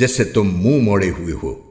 जिससे तुम मुँह मोड़े हुए हो।